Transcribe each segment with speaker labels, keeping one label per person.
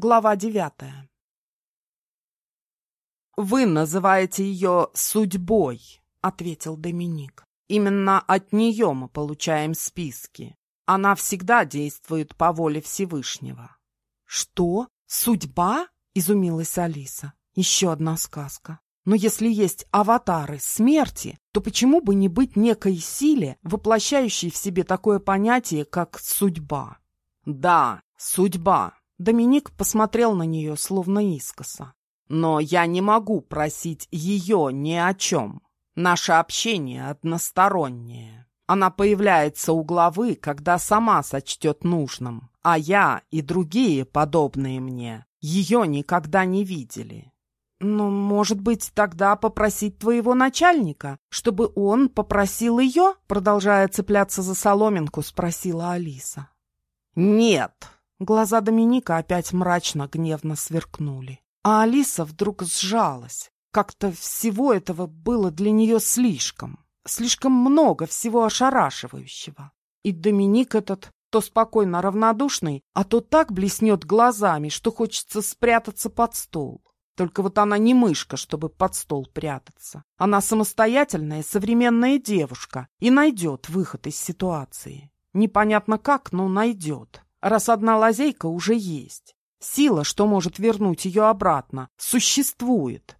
Speaker 1: Глава девятая. «Вы называете ее судьбой», — ответил Доминик. «Именно от нее мы получаем списки. Она всегда действует по воле Всевышнего». «Что? Судьба?» — изумилась Алиса. «Еще одна сказка. Но если есть аватары смерти, то почему бы не быть некой силе, воплощающей в себе такое понятие, как судьба?» «Да, судьба», Доминик посмотрел на нее, словно искоса. «Но я не могу просить ее ни о чем. Наше общение одностороннее. Она появляется у главы, когда сама сочтет нужным, а я и другие, подобные мне, ее никогда не видели». «Ну, может быть, тогда попросить твоего начальника, чтобы он попросил ее?» Продолжая цепляться за соломинку, спросила Алиса. «Нет», Глаза Доминика опять мрачно, гневно сверкнули. А Алиса вдруг сжалась. Как-то всего этого было для нее слишком. Слишком много всего ошарашивающего. И Доминик этот то спокойно равнодушный, а то так блеснет глазами, что хочется спрятаться под стол. Только вот она не мышка, чтобы под стол прятаться. Она самостоятельная, современная девушка и найдет выход из ситуации. Непонятно как, но найдет раз одна лазейка уже есть. Сила, что может вернуть ее обратно, существует.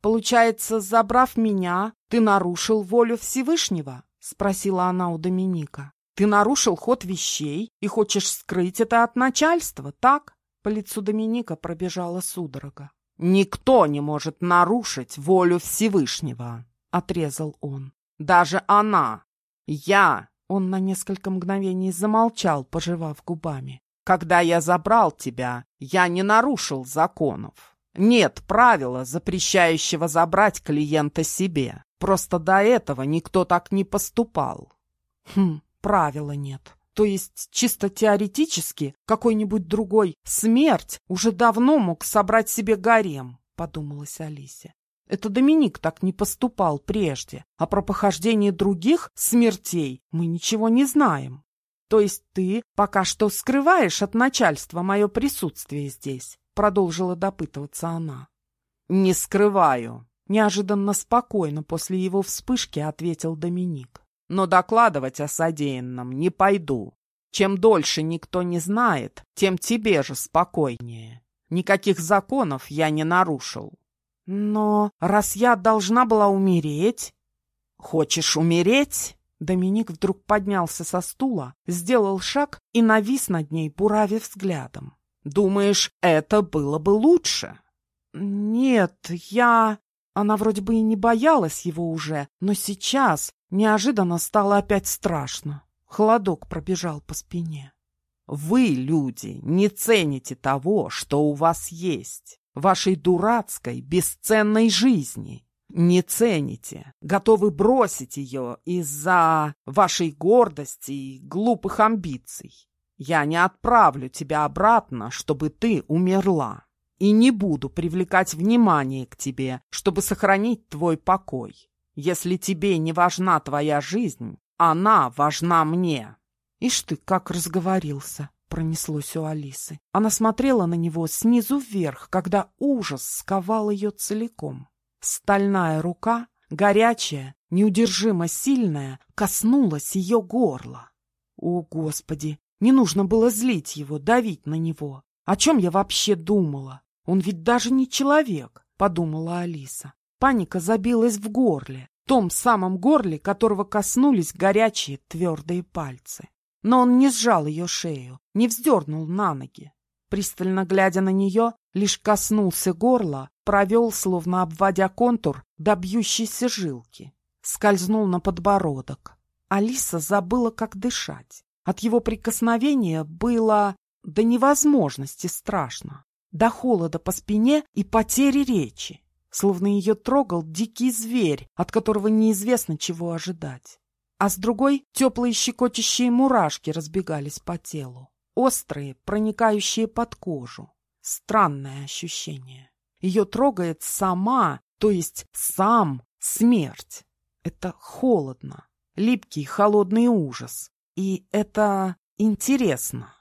Speaker 1: Получается, забрав меня, ты нарушил волю Всевышнего? Спросила она у Доминика. Ты нарушил ход вещей и хочешь скрыть это от начальства, так? По лицу Доминика пробежала судорога. «Никто не может нарушить волю Всевышнего», — отрезал он. «Даже она. Я он на несколько мгновений замолчал, пожевав губами. «Когда я забрал тебя, я не нарушил законов. Нет правила, запрещающего забрать клиента себе. Просто до этого никто так не поступал». «Хм, правила нет. То есть, чисто теоретически, какой-нибудь другой смерть уже давно мог собрать себе гарем», — подумалась Алисе. Это Доминик так не поступал прежде, а про похождение других смертей мы ничего не знаем. То есть ты пока что скрываешь от начальства мое присутствие здесь, продолжила допытываться она. Не скрываю, неожиданно спокойно после его вспышки ответил Доминик. Но докладывать о содеянном не пойду. Чем дольше никто не знает, тем тебе же спокойнее. Никаких законов я не нарушил. Но раз я должна была умереть... Хочешь умереть? Доминик вдруг поднялся со стула, сделал шаг и навис над ней, буравив взглядом. «Думаешь, это было бы лучше?» «Нет, я...» Она вроде бы и не боялась его уже, но сейчас неожиданно стало опять страшно. Холодок пробежал по спине. «Вы, люди, не цените того, что у вас есть вашей дурацкой, бесценной жизни. Не цените, готовы бросить ее из-за вашей гордости и глупых амбиций. Я не отправлю тебя обратно, чтобы ты умерла. И не буду привлекать внимание к тебе, чтобы сохранить твой покой. Если тебе не важна твоя жизнь, она важна мне. Ишь ты, как разговорился пронеслось у Алисы. Она смотрела на него снизу вверх, когда ужас сковал ее целиком. Стальная рука, горячая, неудержимо сильная, коснулась ее горла. О, Господи! Не нужно было злить его, давить на него. О чем я вообще думала? Он ведь даже не человек, подумала Алиса. Паника забилась в горле, том самом горле, которого коснулись горячие твердые пальцы. Но он не сжал ее шею, не вздернул на ноги. Пристально глядя на нее, лишь коснулся горла, провел, словно обводя контур, до жилки. Скользнул на подбородок. Алиса забыла, как дышать. От его прикосновения было до невозможности страшно, до холода по спине и потери речи, словно ее трогал дикий зверь, от которого неизвестно, чего ожидать а с другой теплые щекочущие мурашки разбегались по телу. Острые, проникающие под кожу. Странное ощущение. Ее трогает сама, то есть сам смерть. Это холодно, липкий холодный ужас. И это интересно.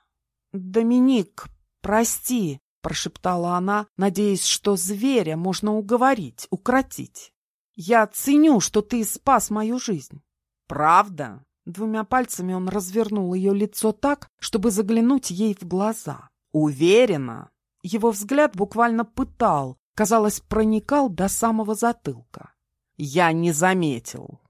Speaker 1: «Доминик, прости!» — прошептала она, надеясь, что зверя можно уговорить, укротить. «Я ценю, что ты спас мою жизнь». «Правда?» Двумя пальцами он развернул ее лицо так, чтобы заглянуть ей в глаза. «Уверена?» Его взгляд буквально пытал, казалось, проникал до самого затылка. «Я не заметил».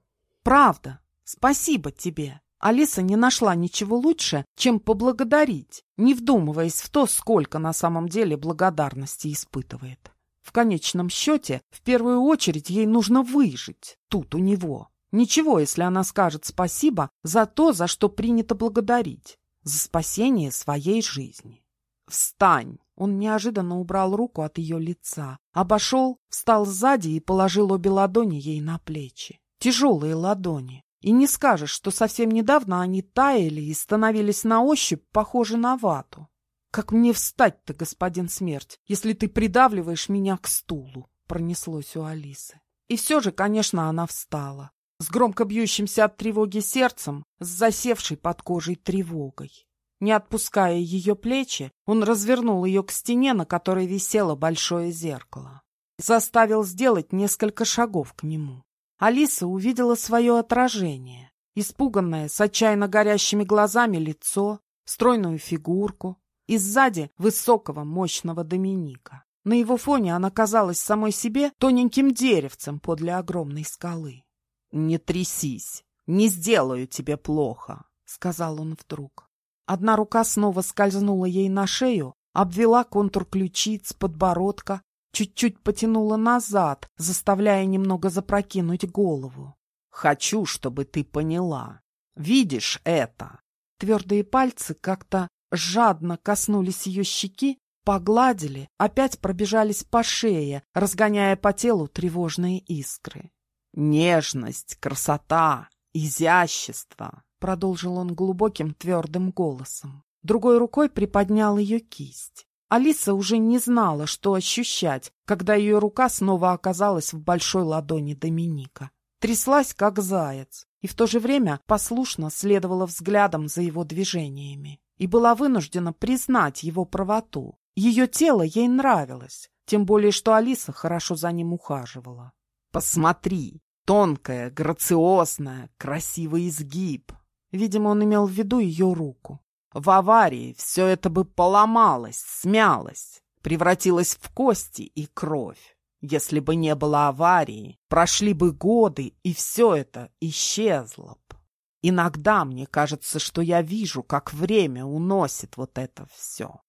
Speaker 1: «Правда. Спасибо тебе». Алиса не нашла ничего лучше, чем поблагодарить, не вдумываясь в то, сколько на самом деле благодарности испытывает. В конечном счете, в первую очередь ей нужно выжить тут у него. Ничего, если она скажет спасибо за то, за что принято благодарить, за спасение своей жизни. «Встань!» Он неожиданно убрал руку от ее лица, обошел, встал сзади и положил обе ладони ей на плечи. Тяжелые ладони, и не скажешь, что совсем недавно они таяли и становились на ощупь похожи на вату. «Как мне встать-то, господин смерть, если ты придавливаешь меня к стулу?» пронеслось у Алисы. И все же, конечно, она встала, с громко бьющимся от тревоги сердцем, с засевшей под кожей тревогой. Не отпуская ее плечи, он развернул ее к стене, на которой висело большое зеркало. Заставил сделать несколько шагов к нему. Алиса увидела свое отражение. Испуганное, с отчаянно горящими глазами лицо, стройную фигурку и сзади высокого, мощного Доминика. На его фоне она казалась самой себе тоненьким деревцем подле огромной скалы. «Не трясись, не сделаю тебе плохо», — сказал он вдруг. Одна рука снова скользнула ей на шею, обвела контур ключиц, подбородка, чуть-чуть потянула назад, заставляя немного запрокинуть голову. «Хочу, чтобы ты поняла. Видишь это?» Твердые пальцы как-то жадно коснулись ее щеки, погладили, опять пробежались по шее, разгоняя по телу тревожные искры. «Нежность, красота, изящество!» — продолжил он глубоким твердым голосом. Другой рукой приподнял ее кисть. Алиса уже не знала, что ощущать, когда ее рука снова оказалась в большой ладони Доминика. Тряслась, как заяц, и в то же время послушно следовала взглядом за его движениями и была вынуждена признать его правоту. Ее тело ей нравилось, тем более что Алиса хорошо за ним ухаживала. «Посмотри! Тонкая, грациозная, красивый изгиб!» Видимо, он имел в виду ее руку. В аварии все это бы поломалось, смялось, превратилось в кости и кровь. Если бы не было аварии, прошли бы годы, и все это исчезло б. Иногда мне кажется, что я вижу, как время уносит вот это все.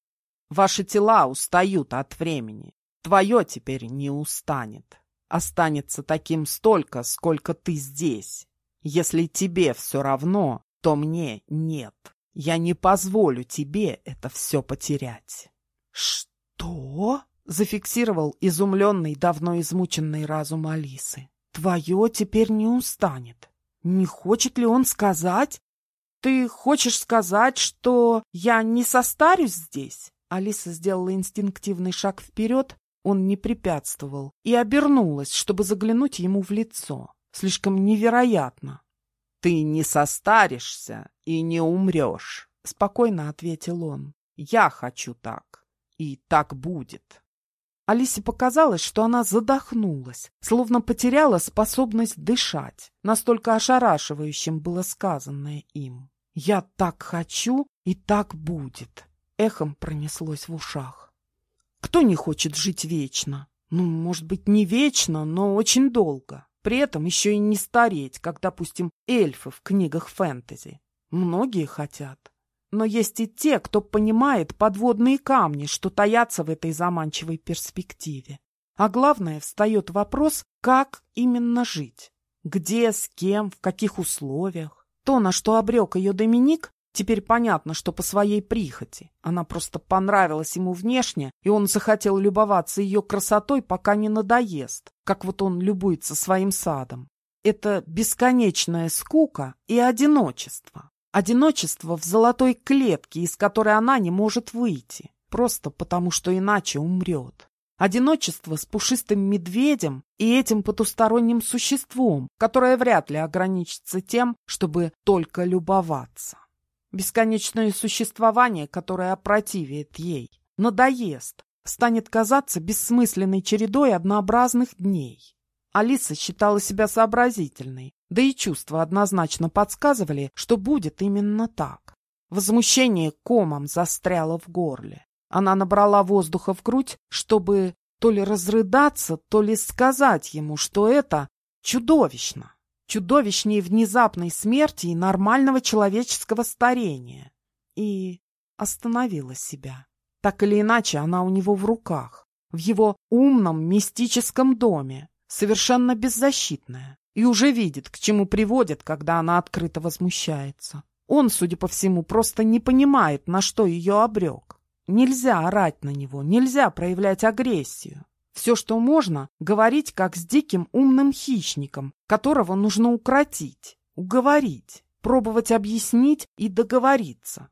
Speaker 1: Ваши тела устают от времени. Твое теперь не устанет. Останется таким столько, сколько ты здесь. Если тебе все равно, то мне нет. Я не позволю тебе это все потерять. Что? Зафиксировал изумленный, давно измученный разум Алисы. Твое теперь не устанет. Не хочет ли он сказать? Ты хочешь сказать, что я не состарюсь здесь? Алиса сделала инстинктивный шаг вперед, он не препятствовал, и обернулась, чтобы заглянуть ему в лицо. Слишком невероятно. «Ты не состаришься и не умрешь», — спокойно ответил он. «Я хочу так, и так будет». Алисе показалось, что она задохнулась, словно потеряла способность дышать. Настолько ошарашивающим было сказанное им. «Я так хочу, и так будет», — эхом пронеслось в ушах. «Кто не хочет жить вечно? Ну, может быть, не вечно, но очень долго. При этом еще и не стареть, как, допустим, эльфы в книгах фэнтези. Многие хотят. Но есть и те, кто понимает подводные камни, что таятся в этой заманчивой перспективе. А главное, встает вопрос, как именно жить. Где, с кем, в каких условиях. То, на что обрек ее Доминик, Теперь понятно, что по своей прихоти. Она просто понравилась ему внешне, и он захотел любоваться ее красотой, пока не надоест, как вот он любуется своим садом. Это бесконечная скука и одиночество. Одиночество в золотой клетке, из которой она не может выйти, просто потому что иначе умрет. Одиночество с пушистым медведем и этим потусторонним существом, которое вряд ли ограничится тем, чтобы только любоваться. Бесконечное существование, которое опротивит ей, надоест, станет казаться бессмысленной чередой однообразных дней. Алиса считала себя сообразительной, да и чувства однозначно подсказывали, что будет именно так. Возмущение комом застряло в горле. Она набрала воздуха в грудь, чтобы то ли разрыдаться, то ли сказать ему, что это чудовищно. Чудовищнее внезапной смерти и нормального человеческого старения. И остановила себя. Так или иначе, она у него в руках, в его умном мистическом доме, совершенно беззащитная, и уже видит, к чему приводит, когда она открыто возмущается. Он, судя по всему, просто не понимает, на что ее обрек. Нельзя орать на него, нельзя проявлять агрессию. Все, что можно, говорить как с диким умным хищником, которого нужно укротить, уговорить, пробовать объяснить и договориться.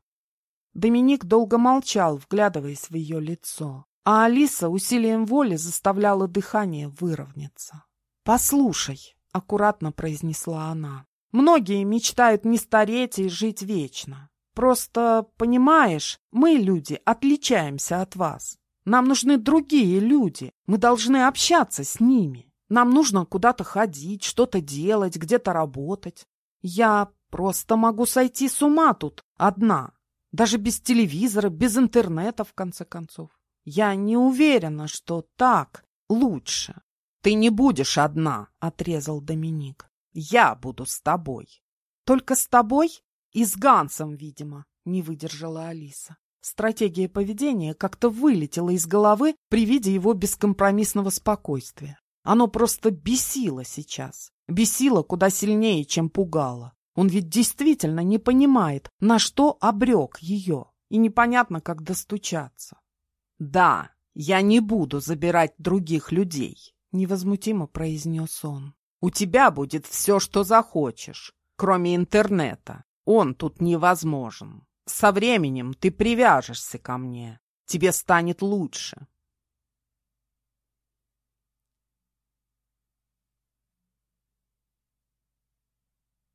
Speaker 1: Доминик долго молчал, вглядываясь в ее лицо, а Алиса усилием воли заставляла дыхание выровняться. «Послушай», — аккуратно произнесла она, — «многие мечтают не стареть и жить вечно. Просто, понимаешь, мы, люди, отличаемся от вас. Нам нужны другие люди, мы должны общаться с ними. Нам нужно куда-то ходить, что-то делать, где-то работать. Я просто могу сойти с ума тут одна, даже без телевизора, без интернета, в конце концов. Я не уверена, что так лучше. Ты не будешь одна, отрезал Доминик. Я буду с тобой. Только с тобой и с Гансом, видимо, не выдержала Алиса. Стратегия поведения как-то вылетела из головы при виде его бескомпромиссного спокойствия. Оно просто бесило сейчас. Бесило куда сильнее, чем пугало. Он ведь действительно не понимает, на что обрек ее, и непонятно, как достучаться. «Да, я не буду забирать других людей», — невозмутимо произнес он. «У тебя будет все, что захочешь, кроме интернета. Он тут невозможен. Со временем ты привяжешься ко мне. Тебе станет лучше.